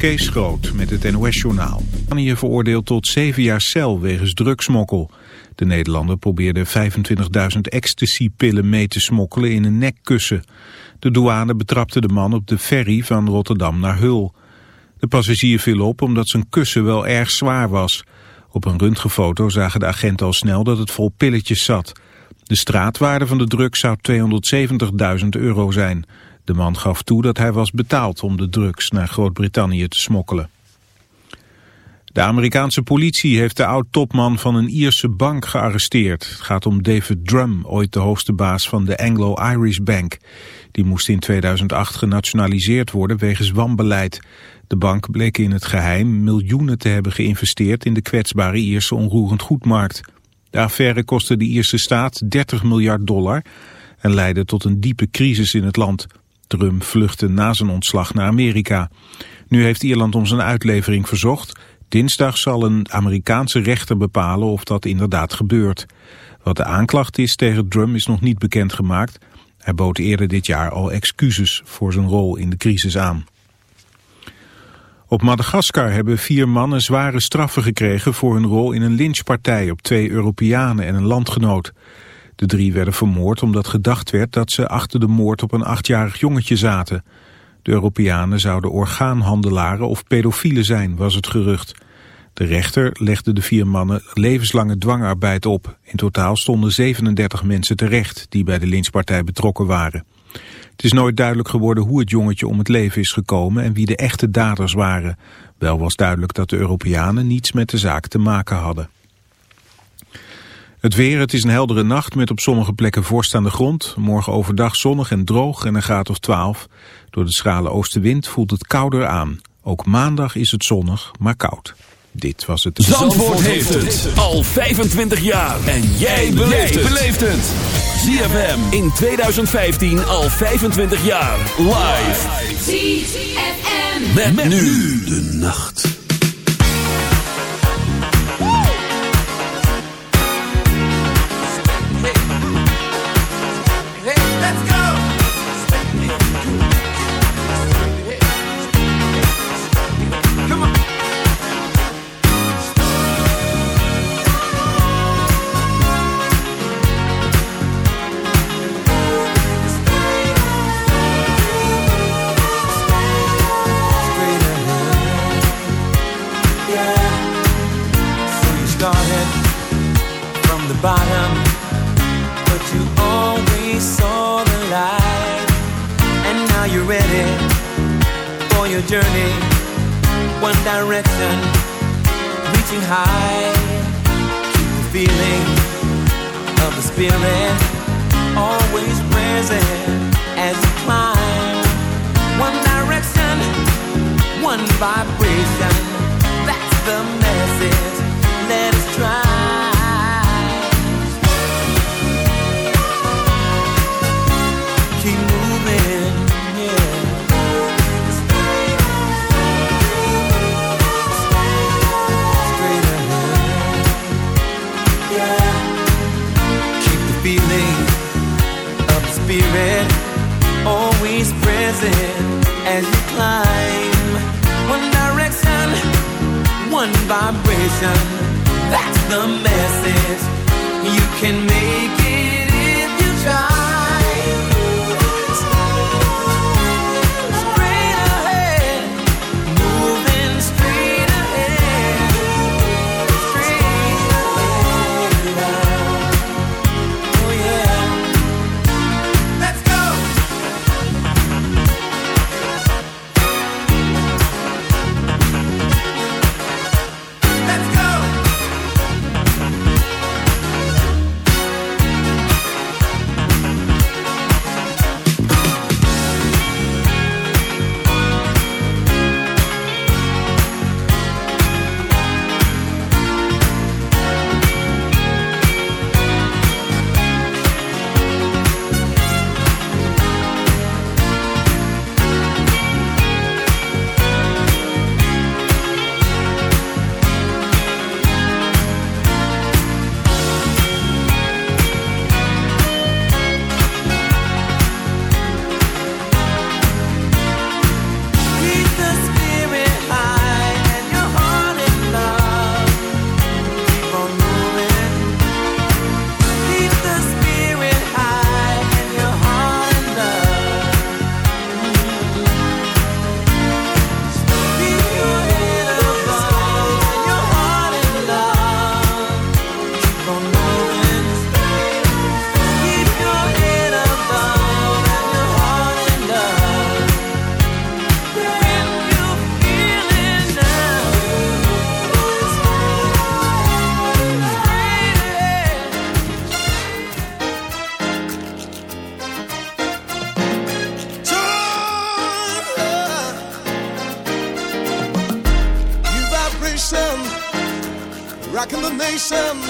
Kees Groot met het NOS-journaal. Spanje veroordeeld tot zeven jaar cel wegens drugsmokkel. De Nederlander probeerde 25.000 ecstasy-pillen mee te smokkelen in een nekkussen. De douane betrapte de man op de ferry van Rotterdam naar Hul. De passagier viel op omdat zijn kussen wel erg zwaar was. Op een röntgenfoto zagen de agenten al snel dat het vol pilletjes zat. De straatwaarde van de drugs zou 270.000 euro zijn. De man gaf toe dat hij was betaald om de drugs naar Groot-Brittannië te smokkelen. De Amerikaanse politie heeft de oud-topman van een Ierse bank gearresteerd. Het gaat om David Drum, ooit de hoogste baas van de Anglo-Irish Bank. Die moest in 2008 genationaliseerd worden wegens wanbeleid. De bank bleek in het geheim miljoenen te hebben geïnvesteerd in de kwetsbare Ierse onroerend goedmarkt. De affaire kostte de Ierse staat 30 miljard dollar en leidde tot een diepe crisis in het land. Drum vluchtte na zijn ontslag naar Amerika. Nu heeft Ierland om zijn uitlevering verzocht. Dinsdag zal een Amerikaanse rechter bepalen of dat inderdaad gebeurt. Wat de aanklacht is tegen Drum is nog niet bekendgemaakt. Hij bood eerder dit jaar al excuses voor zijn rol in de crisis aan. Op Madagaskar hebben vier mannen zware straffen gekregen voor hun rol in een lynchpartij op twee Europeanen en een landgenoot. De drie werden vermoord omdat gedacht werd dat ze achter de moord op een achtjarig jongetje zaten. De Europeanen zouden orgaanhandelaren of pedofielen zijn, was het gerucht. De rechter legde de vier mannen levenslange dwangarbeid op. In totaal stonden 37 mensen terecht die bij de lynchpartij betrokken waren. Het is nooit duidelijk geworden hoe het jongetje om het leven is gekomen en wie de echte daders waren. Wel was duidelijk dat de Europeanen niets met de zaak te maken hadden. Het weer, het is een heldere nacht met op sommige plekken vorst aan de grond. Morgen overdag zonnig en droog en een graad of 12. Door de schrale oostenwind voelt het kouder aan. Ook maandag is het zonnig, maar koud. Dit was het... Zandvoort, heeft het al 25 jaar. En jij beleeft het. ZFM in 2015 al 25 jaar. Live. ZFM. met nu de nacht. High. Keep the feeling of the spirit always present as you climb. One direction, one vibration. station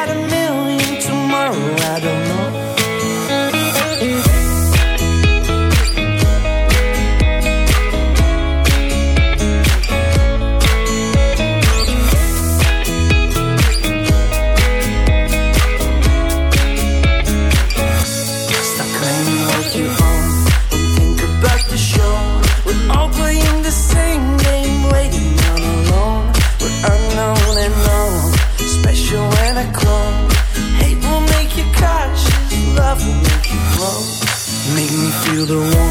the one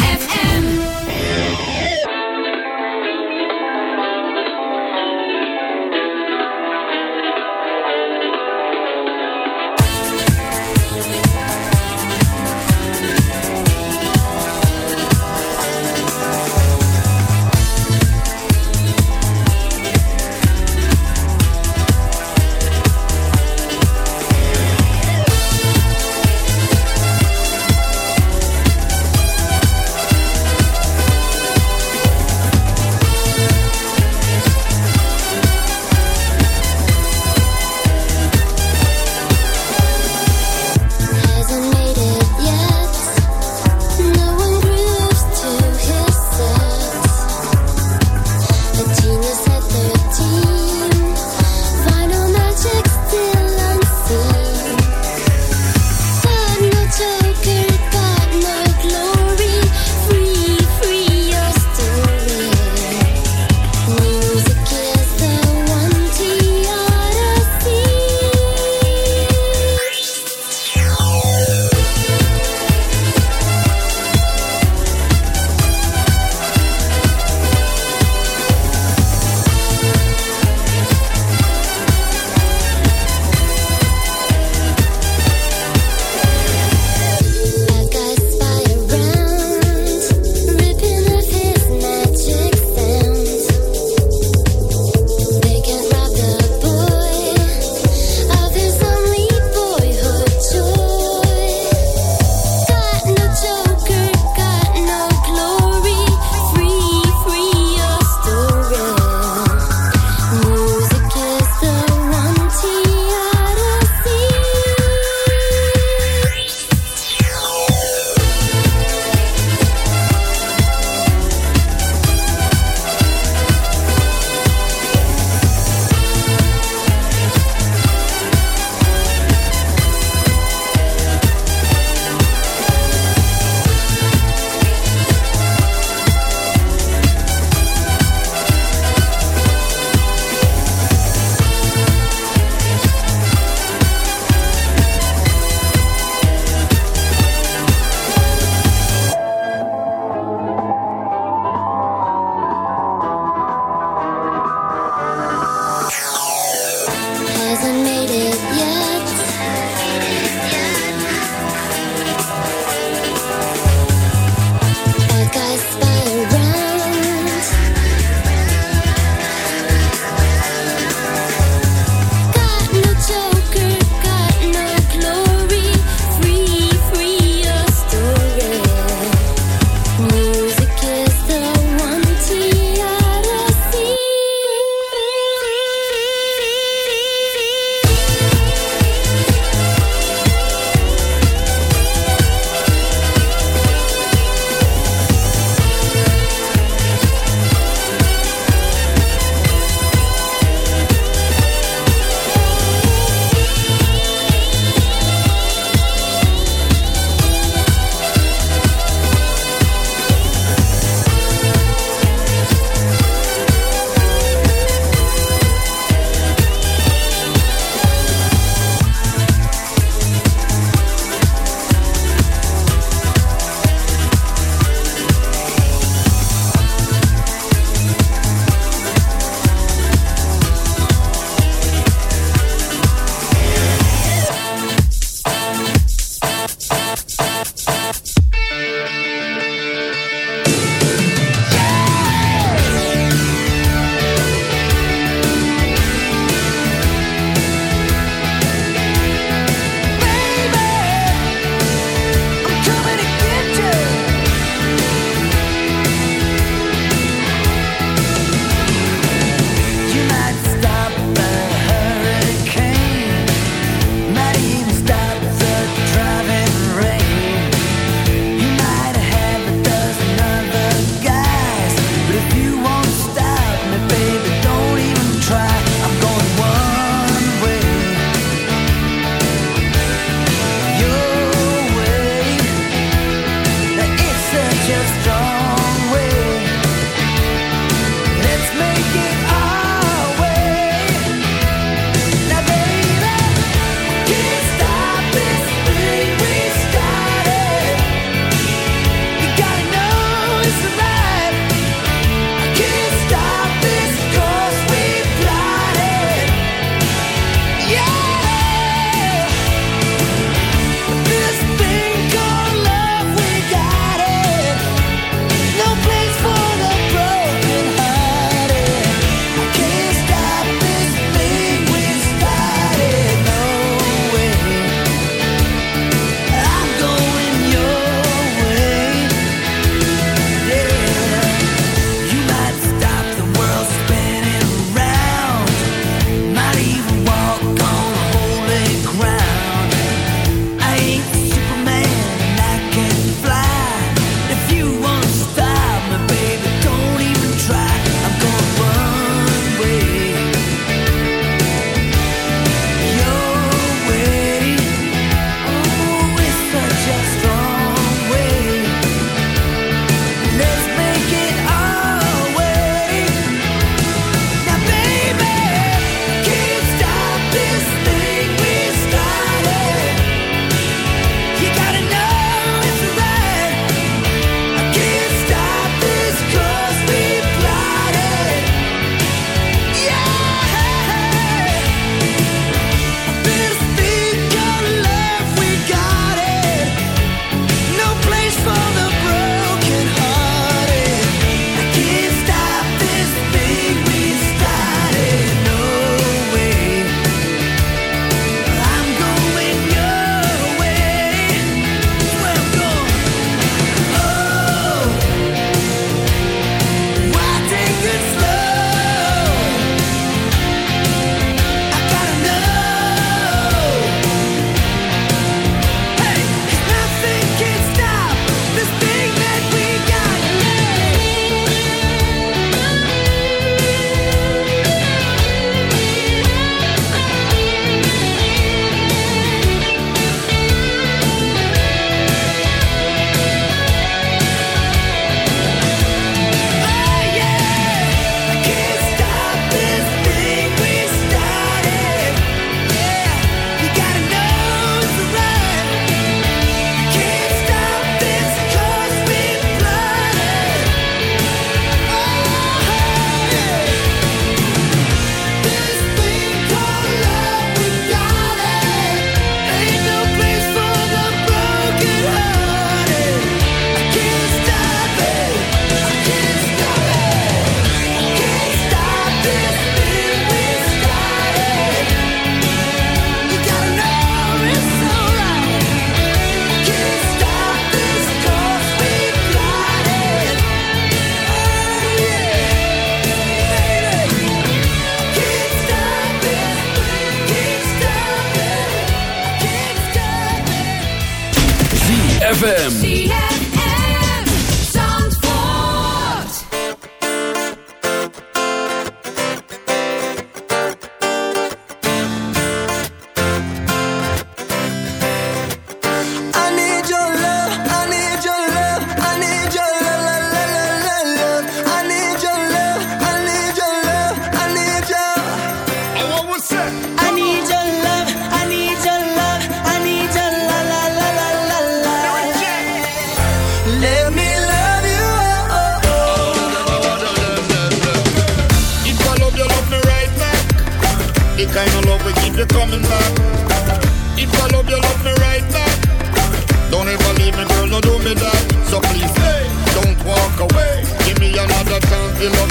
you know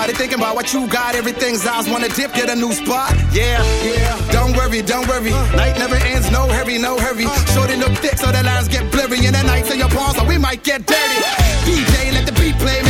Nobody thinking about what you got. Everything's ours. Wanna dip, get a new spot. Yeah, yeah. Don't worry, don't worry. Night never ends. No hurry, no hurry. Uh. Shorty look thick, so the lines get blurry. And the nights in your palms, so we might get dirty. DJ, let the beat play.